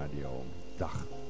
Radio. Dag.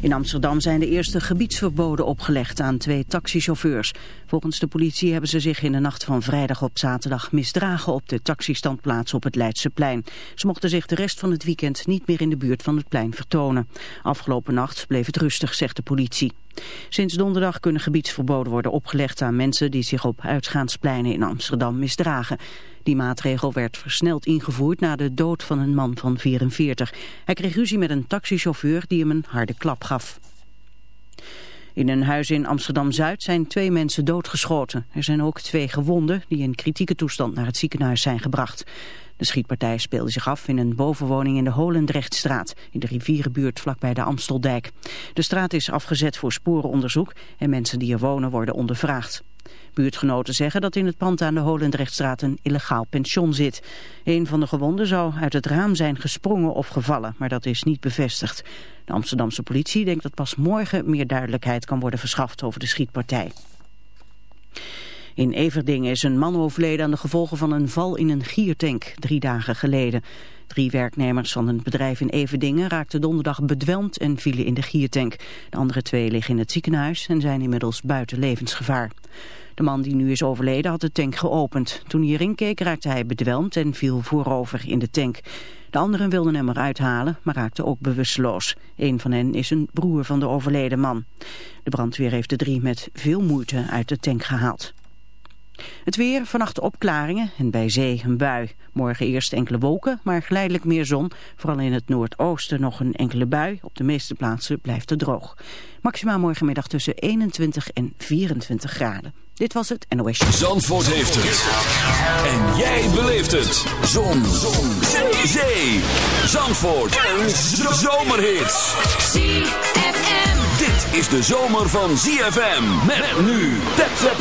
In Amsterdam zijn de eerste gebiedsverboden opgelegd aan twee taxichauffeurs. Volgens de politie hebben ze zich in de nacht van vrijdag op zaterdag misdragen op de taxistandplaats op het Leidseplein. Ze mochten zich de rest van het weekend niet meer in de buurt van het plein vertonen. Afgelopen nacht bleef het rustig, zegt de politie. Sinds donderdag kunnen gebiedsverboden worden opgelegd aan mensen die zich op uitgaanspleinen in Amsterdam misdragen. Die maatregel werd versneld ingevoerd na de dood van een man van 44. Hij kreeg ruzie met een taxichauffeur die hem een harde klap gaf. In een huis in Amsterdam-Zuid zijn twee mensen doodgeschoten. Er zijn ook twee gewonden die in kritieke toestand naar het ziekenhuis zijn gebracht. De schietpartij speelde zich af in een bovenwoning in de Holendrechtstraat, in de rivierenbuurt vlakbij de Amsteldijk. De straat is afgezet voor sporenonderzoek en mensen die er wonen worden ondervraagd. Buurtgenoten zeggen dat in het pand aan de Holendrechtstraat een illegaal pension zit. Een van de gewonden zou uit het raam zijn gesprongen of gevallen, maar dat is niet bevestigd. De Amsterdamse politie denkt dat pas morgen meer duidelijkheid kan worden verschaft over de schietpartij. In Everdingen is een man overleden aan de gevolgen van een val in een giertank drie dagen geleden. Drie werknemers van een bedrijf in Everdingen raakten donderdag bedwelmd en vielen in de giertank. De andere twee liggen in het ziekenhuis en zijn inmiddels buiten levensgevaar. De man die nu is overleden had de tank geopend. Toen hij erin keek raakte hij bedwelmd en viel voorover in de tank. De anderen wilden hem eruit halen, maar raakten ook bewusteloos. Een van hen is een broer van de overleden man. De brandweer heeft de drie met veel moeite uit de tank gehaald. Het weer, vannacht opklaringen en bij zee een bui. Morgen eerst enkele wolken, maar geleidelijk meer zon. Vooral in het noordoosten nog een enkele bui. Op de meeste plaatsen blijft het droog. Maximaal morgenmiddag tussen 21 en 24 graden. Dit was het NOS. Zandvoort heeft het. En jij beleeft het. Zon. zon. Zee. Zandvoort. Een zomerhit. ZFM. Dit is de zomer van ZFM. Met nu. Tap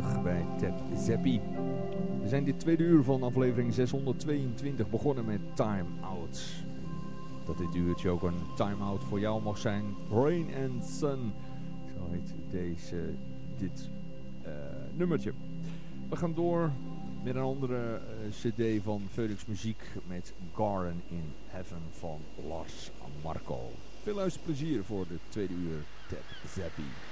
terug bij Ted Zeppi. We zijn dit tweede uur van aflevering 622 begonnen met Time Out. Dat dit uurtje ook een time out voor jou mag zijn. Brain and Sun, zo heet deze, dit uh, nummertje. We gaan door Met een andere cd van Felix Muziek met Garden in Heaven van Lars Marco. Veel luisterplezier voor de tweede uur Ted Zappi.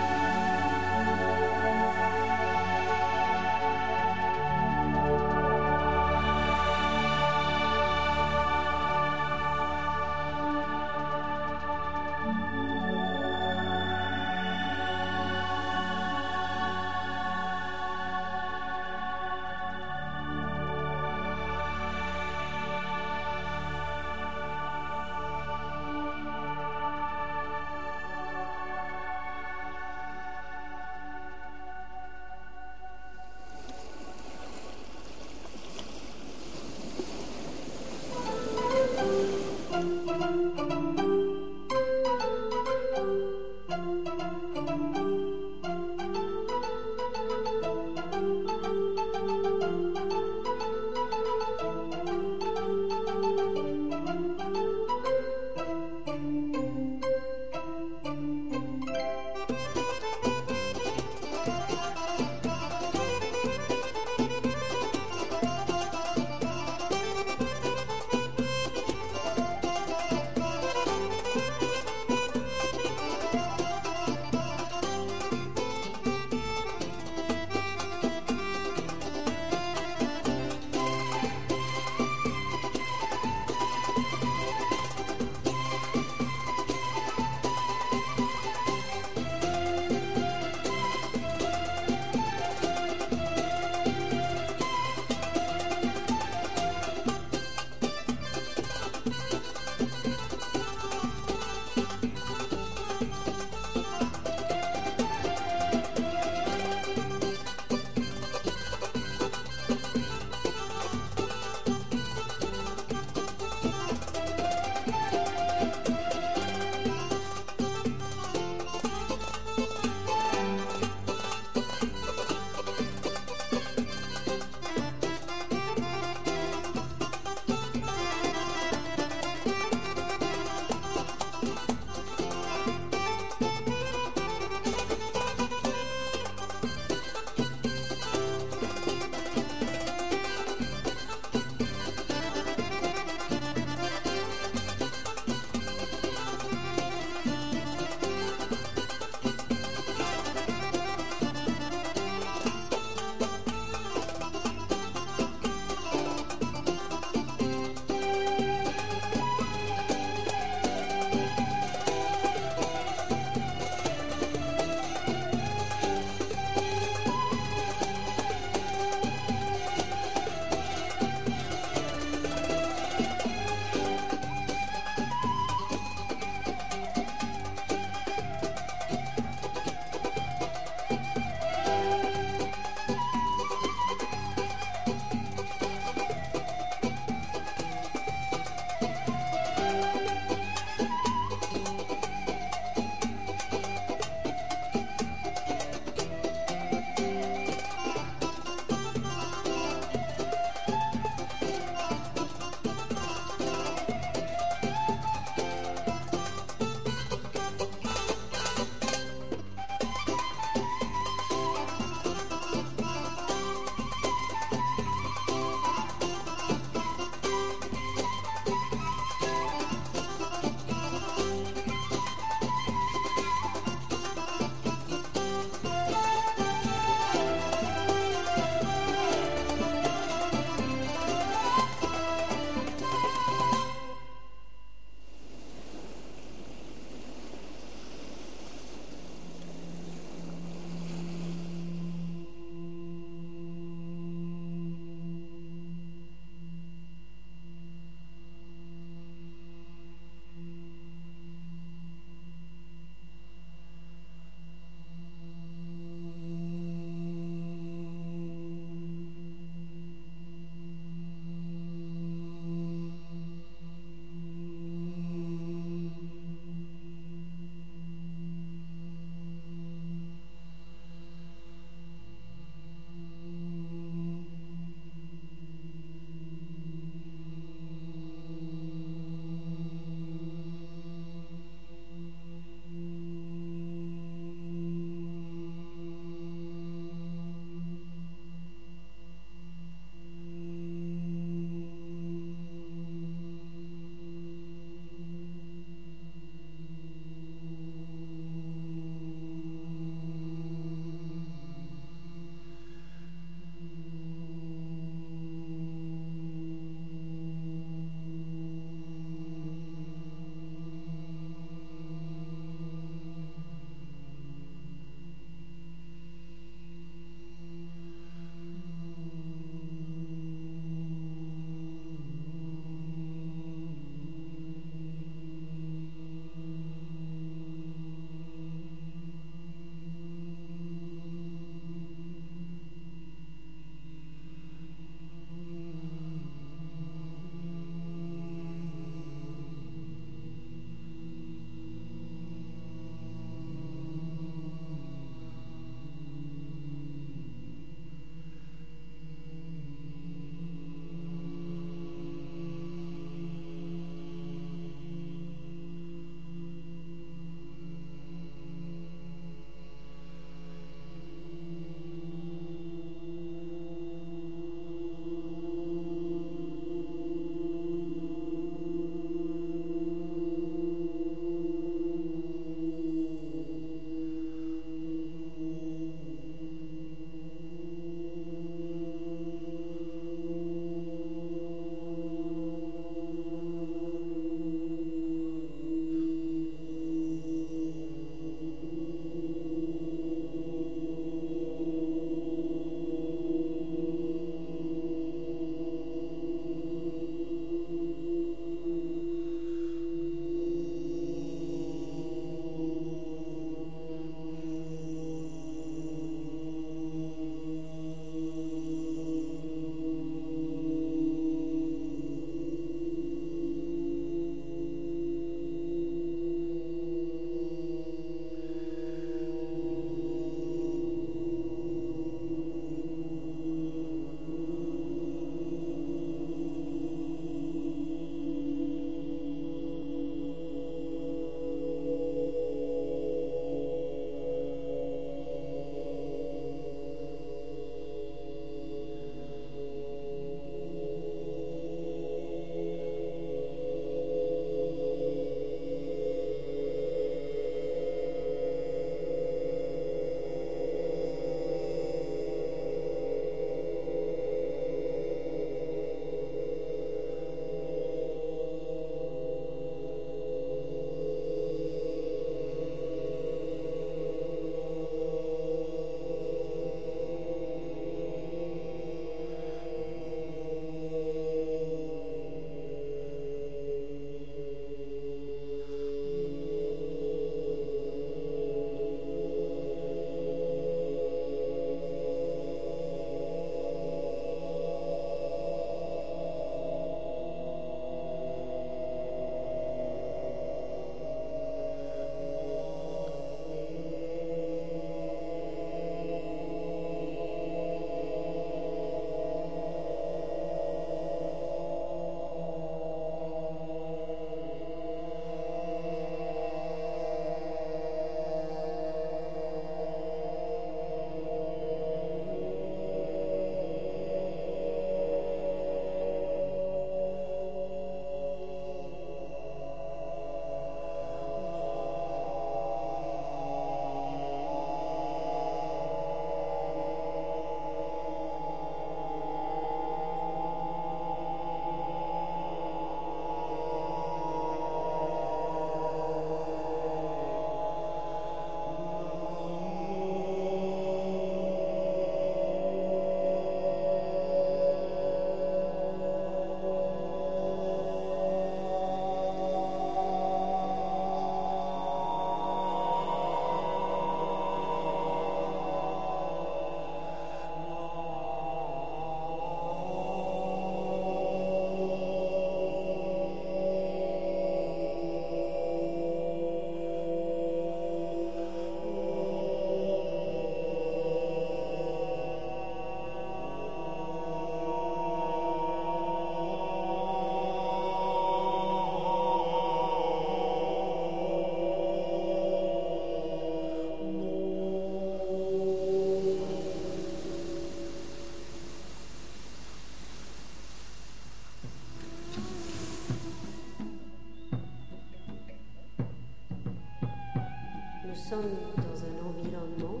Sommes dans un environnement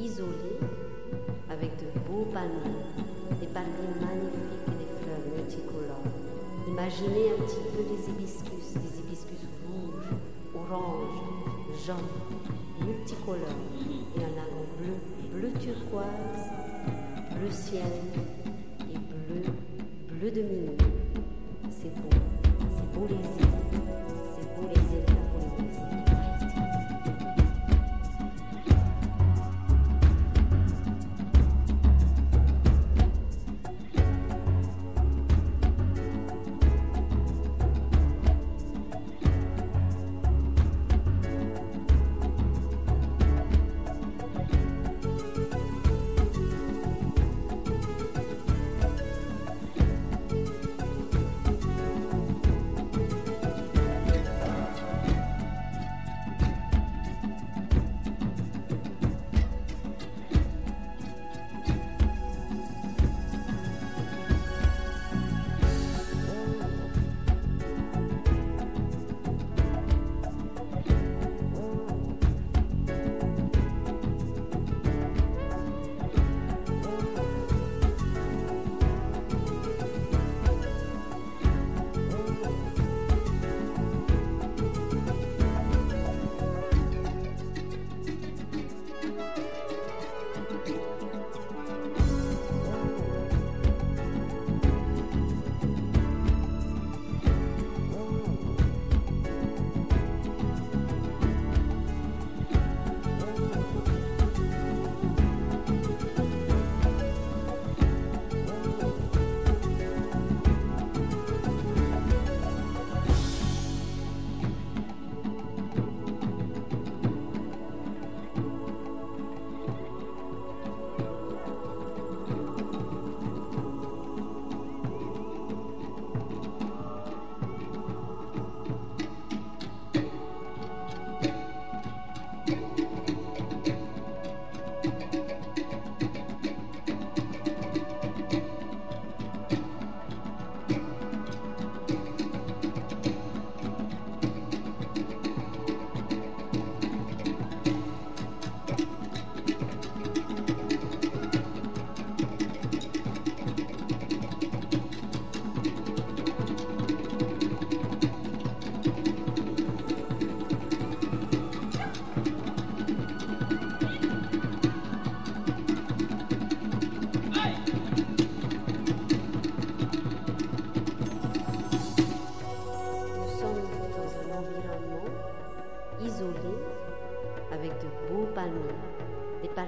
isolé avec de beaux palmiers, des palmiers magnifiques et des fleurs multicolores. Imaginez un petit peu les hibiscus, des hibiscus rouges, oranges, jaunes, multicolores et un lagon bleu, bleu turquoise, bleu ciel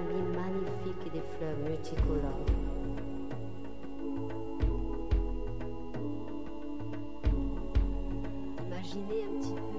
magnifiques et des fleurs multicolores. Imaginez un petit peu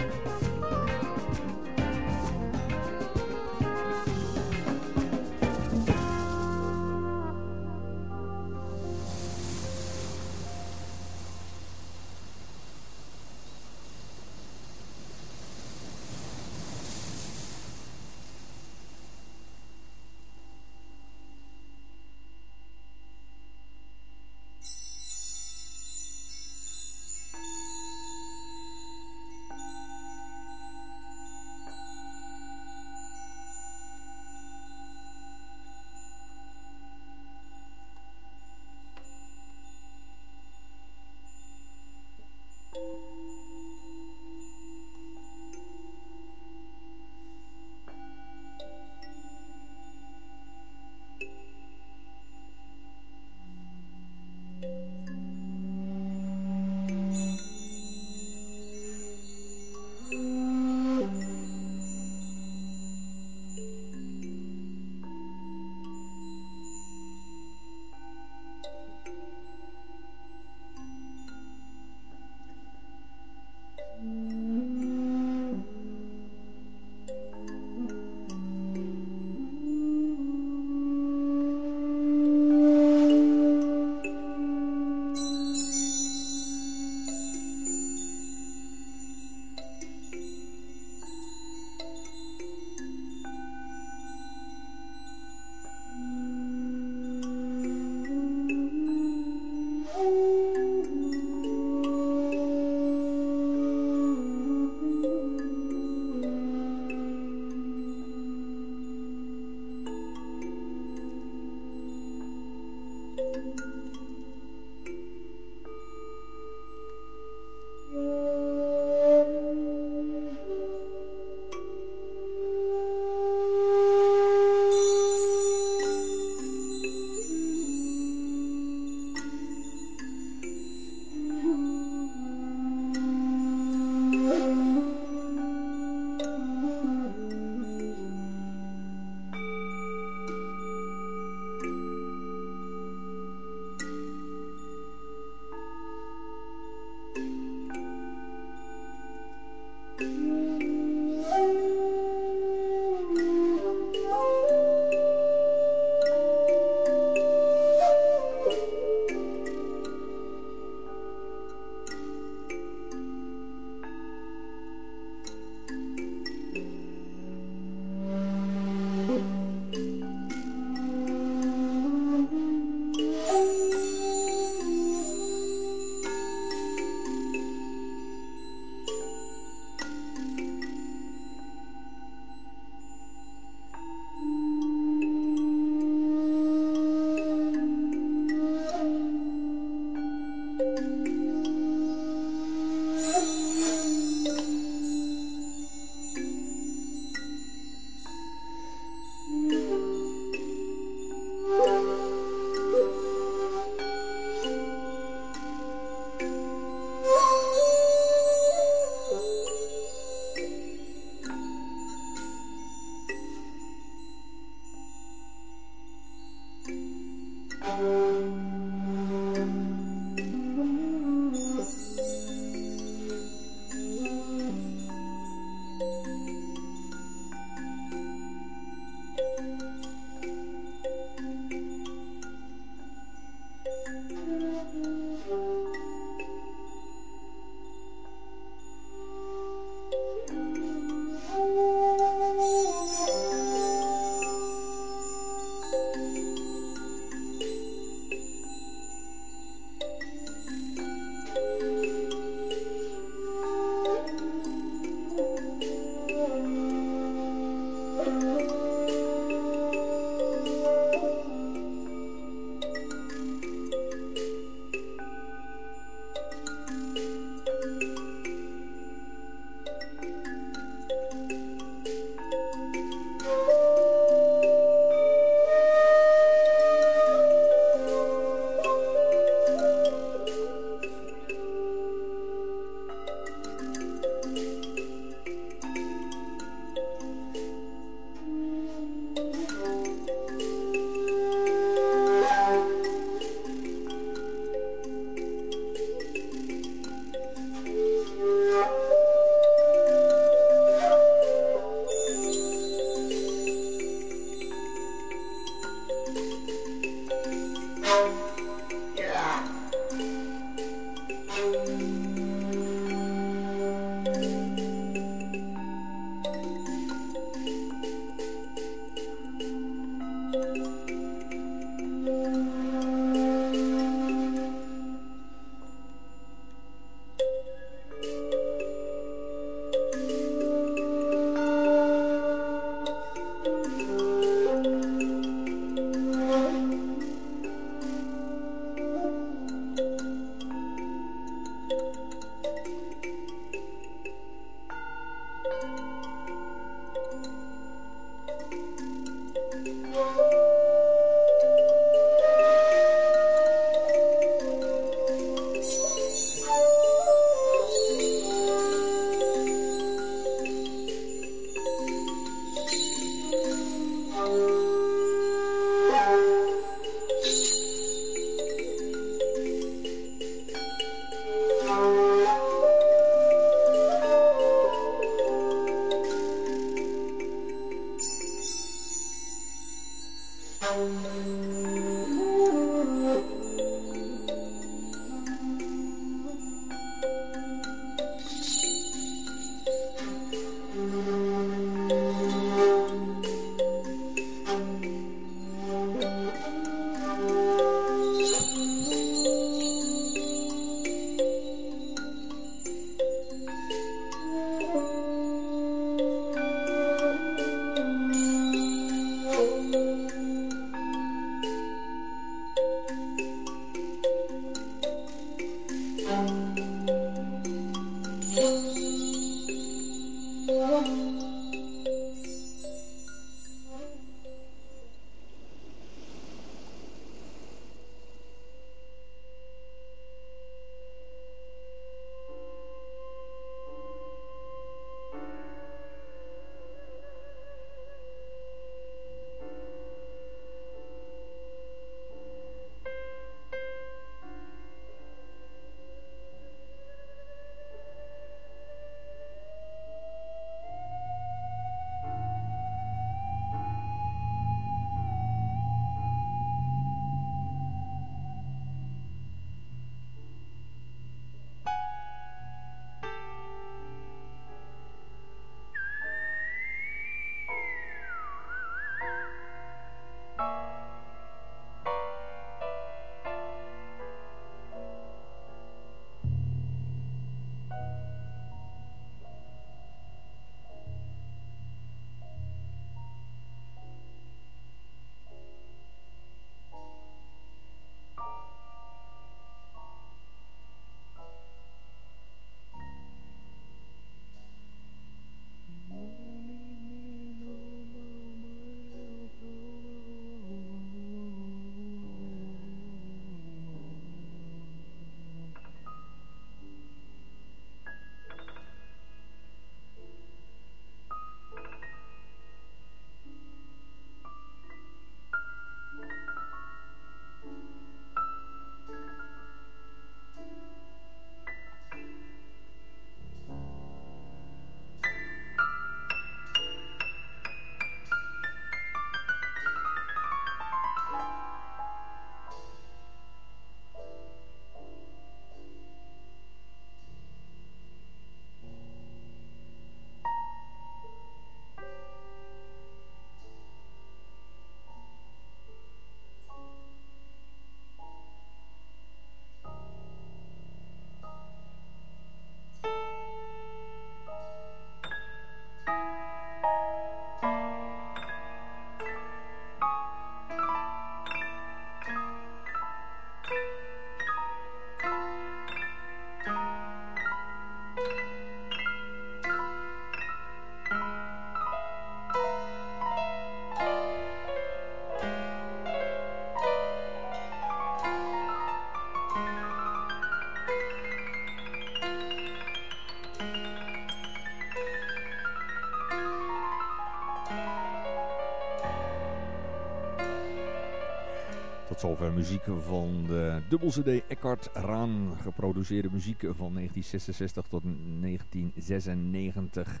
Tot zover muziek van de dubbel CD Eckhart Raan. Geproduceerde muziek van 1966 tot 1996.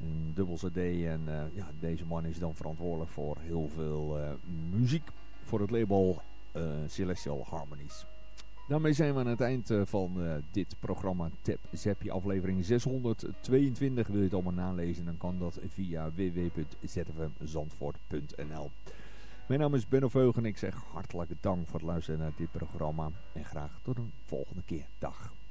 Een dubbel CD en uh, ja, deze man is dan verantwoordelijk voor heel veel uh, muziek voor het label uh, Celestial Harmonies. Daarmee zijn we aan het eind van dit programma Tap Zappie aflevering 622. Wil je het allemaal nalezen dan kan dat via www.zfmzandvoort.nl mijn naam is Benno Veug en ik zeg hartelijk dank voor het luisteren naar dit programma. En graag tot een volgende keer. Dag.